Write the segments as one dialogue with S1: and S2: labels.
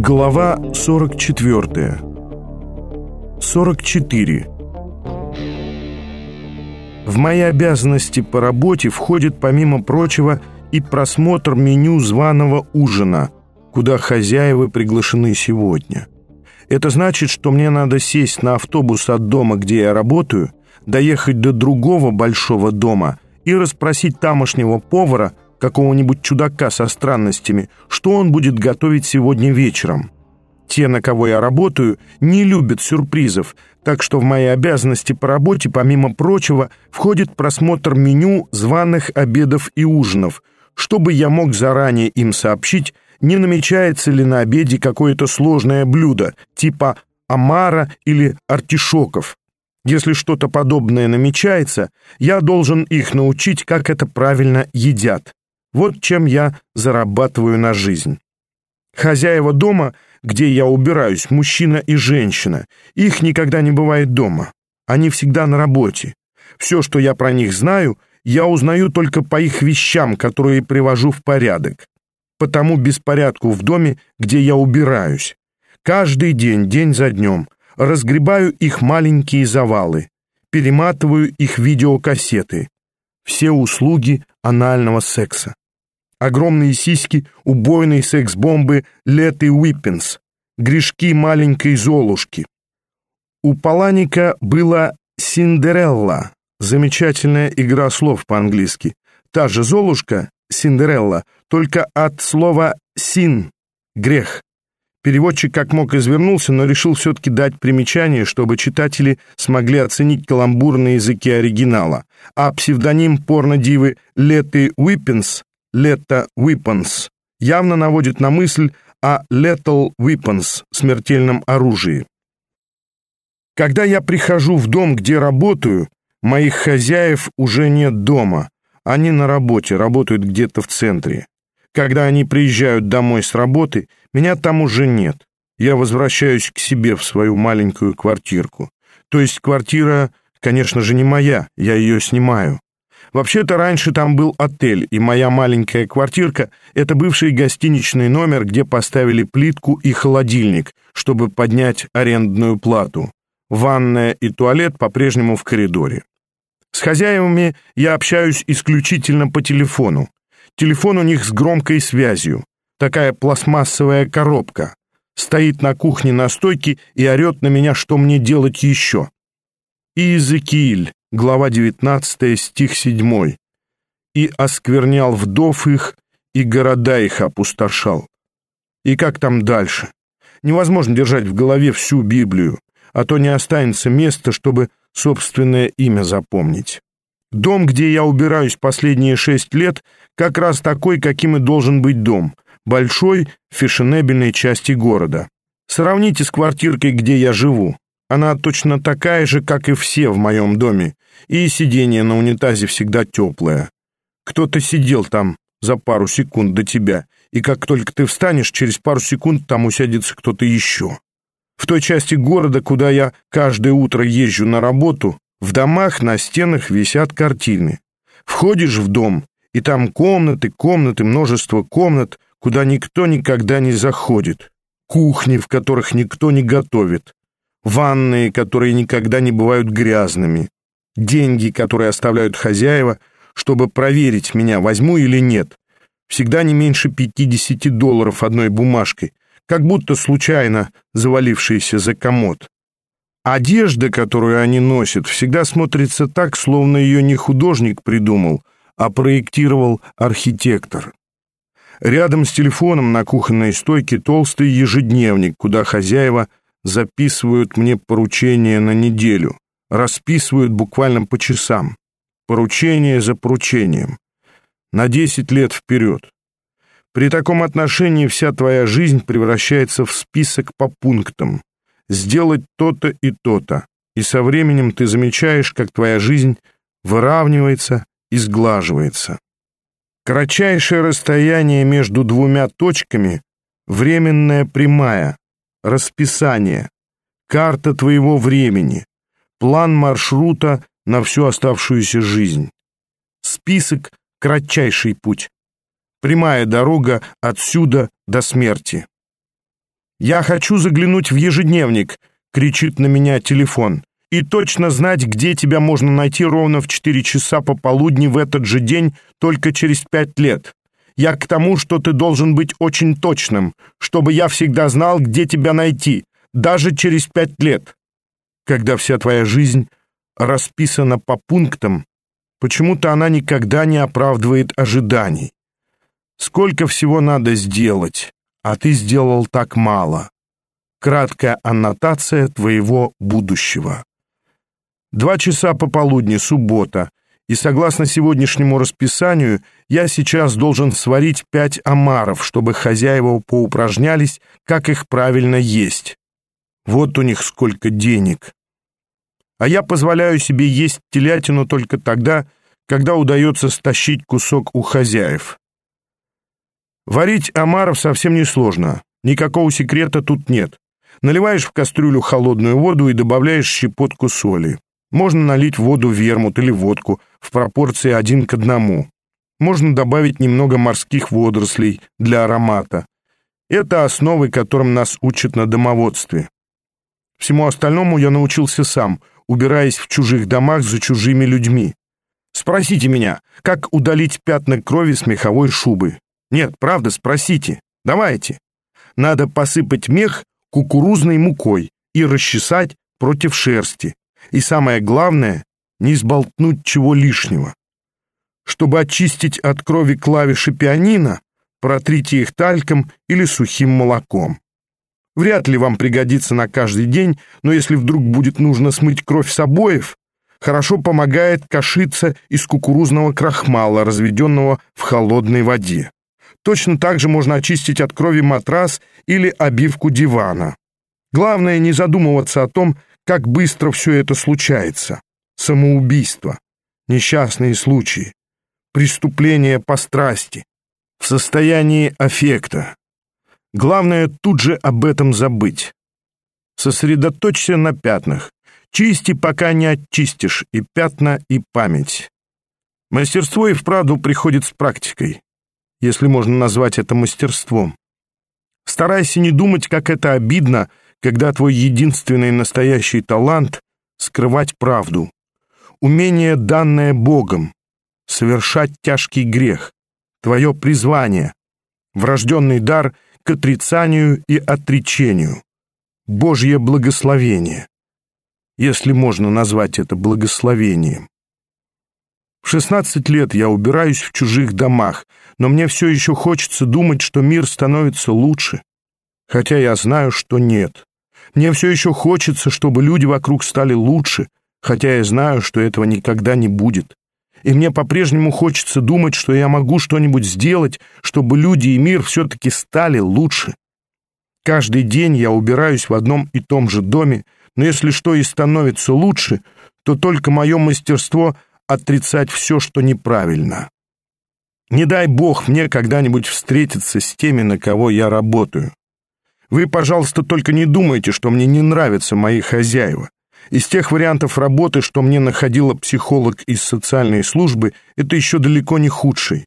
S1: Глава 44 44 В мои обязанности по работе входит, помимо прочего, и просмотр меню званого ужина, куда хозяева приглашены сегодня. Это значит, что мне надо сесть на автобус от дома, где я работаю, доехать до другого большого дома и расспросить тамошнего повара, какого-нибудь чудака со странностями, что он будет готовить сегодня вечером. Те, на кого я работаю, не любят сюрпризов, так что в мои обязанности по работе, помимо прочего, входит просмотр меню званых обедов и ужинов, чтобы я мог заранее им сообщить, не намечается ли на обеде какое-то сложное блюдо, типа омара или артишоков. Если что-то подобное намечается, я должен их научить, как это правильно едят. Вот чем я зарабатываю на жизнь. Хозяева дома, где я убираюсь, мужчина и женщина. Их никогда не бывает дома. Они всегда на работе. Все, что я про них знаю, я узнаю только по их вещам, которые привожу в порядок. По тому беспорядку в доме, где я убираюсь. Каждый день, день за днем, разгребаю их маленькие завалы, перематываю их видеокассеты. Все услуги анального секса огромные сиськи, убойные секс-бомбы Леты Уиппенс, грешки маленькой Золушки. У Паланика была Синдерелла, замечательная игра слов по-английски. Та же Золушка, Синдерелла, только от слова «син» — грех. Переводчик как мог извернулся, но решил все-таки дать примечание, чтобы читатели смогли оценить каламбур на языке оригинала. А псевдоним порно-дивы Леты Уиппенс Letta Weapons явно наводит на мысль о Lethal Weapons, смертельном оружии. Когда я прихожу в дом, где работаю, моих хозяев уже нет дома. Они на работе, работают где-то в центре. Когда они приезжают домой с работы, меня там уже нет. Я возвращаюсь к себе в свою маленькую квартирку. То есть квартира, конечно же, не моя, я ее снимаю. Вообще-то раньше там был отель, и моя маленькая квартирка — это бывший гостиничный номер, где поставили плитку и холодильник, чтобы поднять арендную плату. Ванная и туалет по-прежнему в коридоре. С хозяевами я общаюсь исключительно по телефону. Телефон у них с громкой связью. Такая пластмассовая коробка. Стоит на кухне на стойке и орет на меня, что мне делать еще. Иезекииль, глава 19, стих 7. «И осквернял вдов их, и города их опустошал». И как там дальше? Невозможно держать в голове всю Библию, а то не останется места, чтобы собственное имя запомнить. Дом, где я убираюсь последние шесть лет, как раз такой, каким и должен быть дом, большой, фешенебельной части города. Сравните с квартиркой, где я живу. Она точно такая же, как и все в моем доме, и сиденье на унитазе всегда теплое. Кто-то сидел там за пару секунд до тебя, и как только ты встанешь, через пару секунд там усядется кто-то еще. В той части города, куда я каждое утро езжу на работу, в домах на стенах висят картины. Входишь в дом, и там комнаты, комнаты, множество комнат, куда никто никогда не заходит. Кухни, в которых никто не готовит ванные, которые никогда не бывают грязными, деньги, которые оставляют хозяева, чтобы проверить, меня возьму или нет. Всегда не меньше 50 долларов одной бумажкой, как будто случайно завалившиеся за комод. Одежда, которую они носят, всегда смотрится так, словно ее не художник придумал, а проектировал архитектор. Рядом с телефоном на кухонной стойке толстый ежедневник, куда хозяева записывают мне поручения на неделю, расписывают буквально по часам, поручение за поручением, на 10 лет вперед. При таком отношении вся твоя жизнь превращается в список по пунктам. Сделать то-то и то-то. И со временем ты замечаешь, как твоя жизнь выравнивается и сглаживается. Кратчайшее расстояние между двумя точками — временная прямая, расписание, карта твоего времени, план маршрута на всю оставшуюся жизнь, список «Кратчайший путь», прямая дорога отсюда до смерти. «Я хочу заглянуть в ежедневник», — кричит на меня телефон, «и точно знать, где тебя можно найти ровно в 4 часа пополудни в этот же день только через 5 лет. Я к тому, что ты должен быть очень точным, чтобы я всегда знал, где тебя найти, даже через 5 лет. Когда вся твоя жизнь расписана по пунктам, почему-то она никогда не оправдывает ожиданий. Сколько всего надо сделать, а ты сделал так мало. Краткая аннотация твоего будущего. Два часа пополудни, суббота, и согласно сегодняшнему расписанию я сейчас должен сварить пять омаров, чтобы хозяева поупражнялись, как их правильно есть. Вот у них сколько денег. А я позволяю себе есть телятину только тогда, когда удается стащить кусок у хозяев. Варить омаров совсем несложно. Никакого секрета тут нет. Наливаешь в кастрюлю холодную воду и добавляешь щепотку соли. Можно налить воду вермут или водку в пропорции один к одному. Можно добавить немного морских водорослей для аромата. Это основы, которым нас учат на домоводстве. Всему остальному я научился сам, убираясь в чужих домах за чужими людьми. Спросите меня, как удалить пятна крови с меховой шубы. Нет, правда, спросите. Давайте. Надо посыпать мех кукурузной мукой и расчесать против шерсти. И самое главное, не сболтнуть чего лишнего. Чтобы очистить от крови клавиши пианино, протрите их тальком или сухим молоком. Вряд ли вам пригодится на каждый день, но если вдруг будет нужно смыть кровь с обоев, хорошо помогает кашица из кукурузного крахмала, разведенного в холодной воде. Точно так же можно очистить от крови матрас или обивку дивана. Главное не задумываться о том, как быстро все это случается. Самоубийство, несчастные случаи, преступления по страсти, в состоянии аффекта. Главное тут же об этом забыть. Сосредоточься на пятнах. Чисти, пока не очистишь и пятна, и память. Мастерство и вправду приходит с практикой если можно назвать это мастерством. Старайся не думать, как это обидно, когда твой единственный настоящий талант — скрывать правду. Умение, данное Богом, совершать тяжкий грех, твое призвание, врожденный дар к отрицанию и отречению, Божье благословение, если можно назвать это благословением. В 16 лет я убираюсь в чужих домах, но мне все еще хочется думать, что мир становится лучше. Хотя я знаю, что нет. Мне все еще хочется, чтобы люди вокруг стали лучше, хотя я знаю, что этого никогда не будет. И мне по-прежнему хочется думать, что я могу что-нибудь сделать, чтобы люди и мир все-таки стали лучше. Каждый день я убираюсь в одном и том же доме, но если что и становится лучше, то только мое мастерство — отрицать все, что неправильно. Не дай бог мне когда-нибудь встретиться с теми, на кого я работаю. Вы, пожалуйста, только не думайте, что мне не нравятся мои хозяева. Из тех вариантов работы, что мне находила психолог из социальной службы, это еще далеко не худший.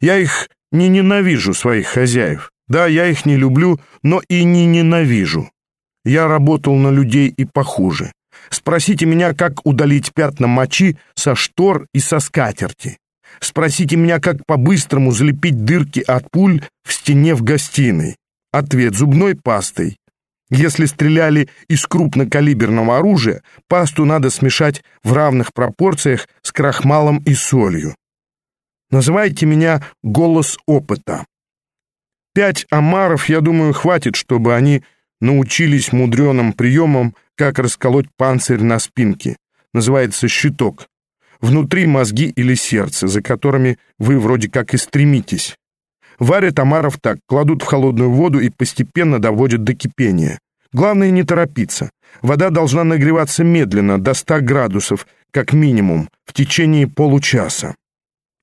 S1: Я их не ненавижу, своих хозяев. Да, я их не люблю, но и не ненавижу. Я работал на людей и похуже. Спросите меня, как удалить пятна мочи со штор и со скатерти. Спросите меня, как по-быстрому залепить дырки от пуль в стене в гостиной. Ответ – зубной пастой. Если стреляли из крупнокалиберного оружия, пасту надо смешать в равных пропорциях с крахмалом и солью. Называйте меня «голос опыта». Пять омаров, я думаю, хватит, чтобы они научились мудреным приемам как расколоть панцирь на спинке. Называется щиток. Внутри мозги или сердце, за которыми вы вроде как и стремитесь. Варят омаров так, кладут в холодную воду и постепенно доводят до кипения. Главное не торопиться. Вода должна нагреваться медленно, до 100 градусов, как минимум, в течение получаса.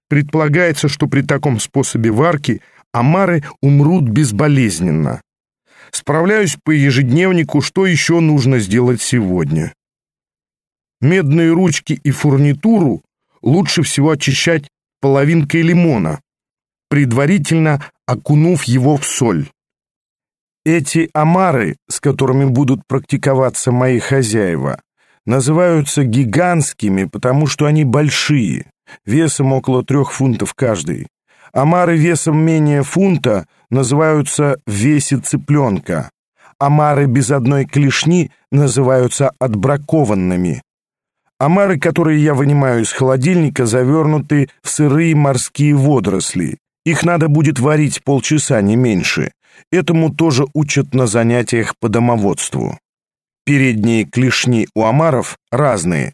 S1: Предполагается, что при таком способе варки омары умрут безболезненно. Справляюсь по ежедневнику, что еще нужно сделать сегодня. Медные ручки и фурнитуру лучше всего очищать половинкой лимона, предварительно окунув его в соль. Эти омары, с которыми будут практиковаться мои хозяева, называются гигантскими, потому что они большие, весом около трех фунтов каждый. Омары весом менее фунта называются весе цыпленка. Омары без одной клешни называются отбракованными. Омары, которые я вынимаю из холодильника, завернуты в сырые морские водоросли. Их надо будет варить полчаса, не меньше. Этому тоже учат на занятиях по домоводству. Передние клешни у омаров разные.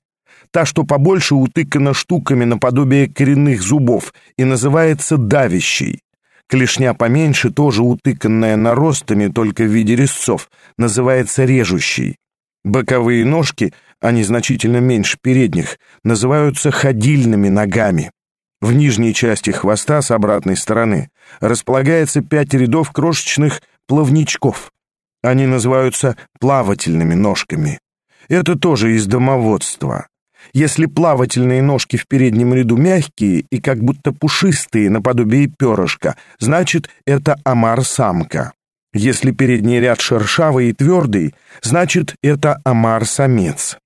S1: Та, что побольше, утыкана штуками наподобие коренных зубов и называется давящей. Клешня поменьше, тоже утыканная наростами, только в виде резцов, называется режущей. Боковые ножки, они значительно меньше передних, называются ходильными ногами. В нижней части хвоста с обратной стороны располагается пять рядов крошечных плавничков. Они называются плавательными ножками. Это тоже из домоводства. Если плавательные ножки в переднем ряду мягкие и как будто пушистые, наподобие перышка, значит, это омар-самка. Если передний ряд шершавый и твердый, значит, это омар-самец.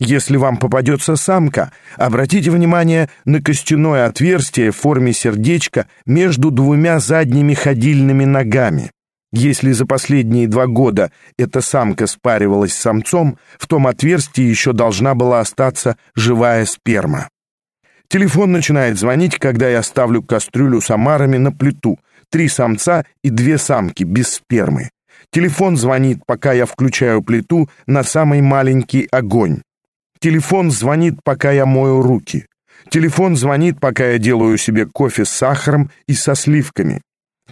S1: Если вам попадется самка, обратите внимание на костяное отверстие в форме сердечка между двумя задними ходильными ногами. Если за последние два года эта самка спаривалась с самцом, в том отверстии еще должна была остаться живая сперма. Телефон начинает звонить, когда я ставлю кастрюлю с омарами на плиту. Три самца и две самки без спермы. Телефон звонит, пока я включаю плиту на самый маленький огонь. Телефон звонит, пока я мою руки. Телефон звонит, пока я делаю себе кофе с сахаром и со сливками.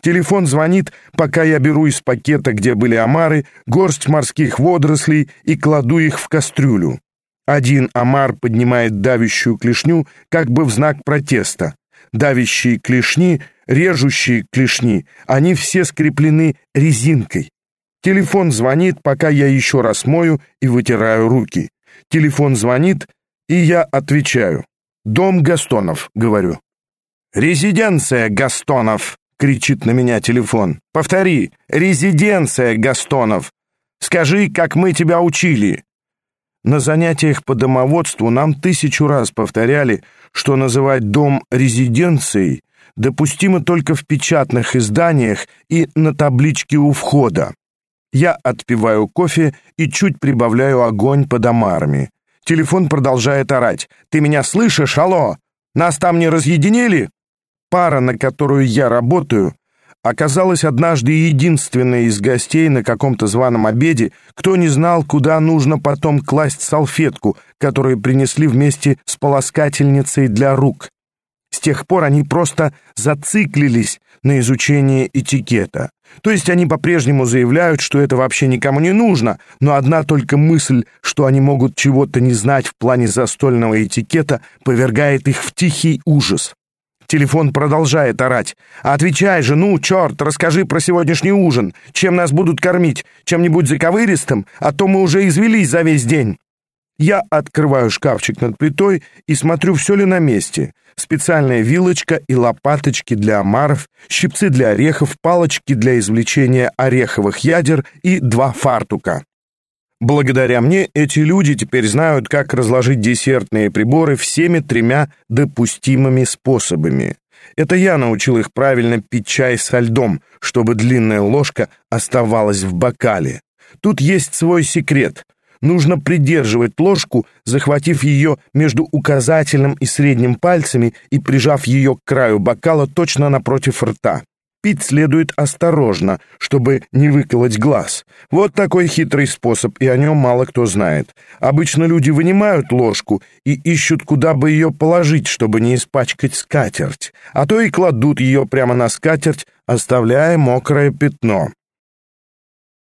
S1: Телефон звонит, пока я беру из пакета, где были омары, горсть морских водорослей и кладу их в кастрюлю. Один омар поднимает давящую клешню, как бы в знак протеста. Давящие клешни, режущие клешни, они все скреплены резинкой. Телефон звонит, пока я еще раз мою и вытираю руки. Телефон звонит, и я отвечаю. «Дом Гастонов», — говорю. «Резиденция Гастонов», — кричит на меня телефон. «Повтори, резиденция Гастонов. Скажи, как мы тебя учили». На занятиях по домоводству нам тысячу раз повторяли, что называть дом резиденцией допустимо только в печатных изданиях и на табличке у входа. Я отпиваю кофе и чуть прибавляю огонь под омарами. Телефон продолжает орать. «Ты меня слышишь? Алло! Нас там не разъединили?» Пара, на которую я работаю, оказалась однажды единственной из гостей на каком-то званом обеде, кто не знал, куда нужно потом класть салфетку, которую принесли вместе с полоскательницей для рук. С тех пор они просто зациклились на изучении этикета. То есть они по-прежнему заявляют, что это вообще никому не нужно, но одна только мысль, что они могут чего-то не знать в плане застольного этикета, повергает их в тихий ужас. Телефон продолжает орать. «Отвечай же, ну, черт, расскажи про сегодняшний ужин. Чем нас будут кормить? Чем-нибудь заковыристым? А то мы уже извелись за весь день». Я открываю шкафчик над плитой и смотрю, все ли на месте. Специальная вилочка и лопаточки для омаров, щипцы для орехов, палочки для извлечения ореховых ядер и два фартука. Благодаря мне эти люди теперь знают, как разложить десертные приборы всеми тремя допустимыми способами. Это я научил их правильно пить чай со льдом, чтобы длинная ложка оставалась в бокале. Тут есть свой секрет. Нужно придерживать ложку, захватив ее между указательным и средним пальцами и прижав ее к краю бокала точно напротив рта. Пить следует осторожно, чтобы не выколоть глаз. Вот такой хитрый способ, и о нем мало кто знает. Обычно люди вынимают ложку и ищут, куда бы ее положить, чтобы не испачкать скатерть, а то и кладут ее прямо на скатерть, оставляя мокрое пятно.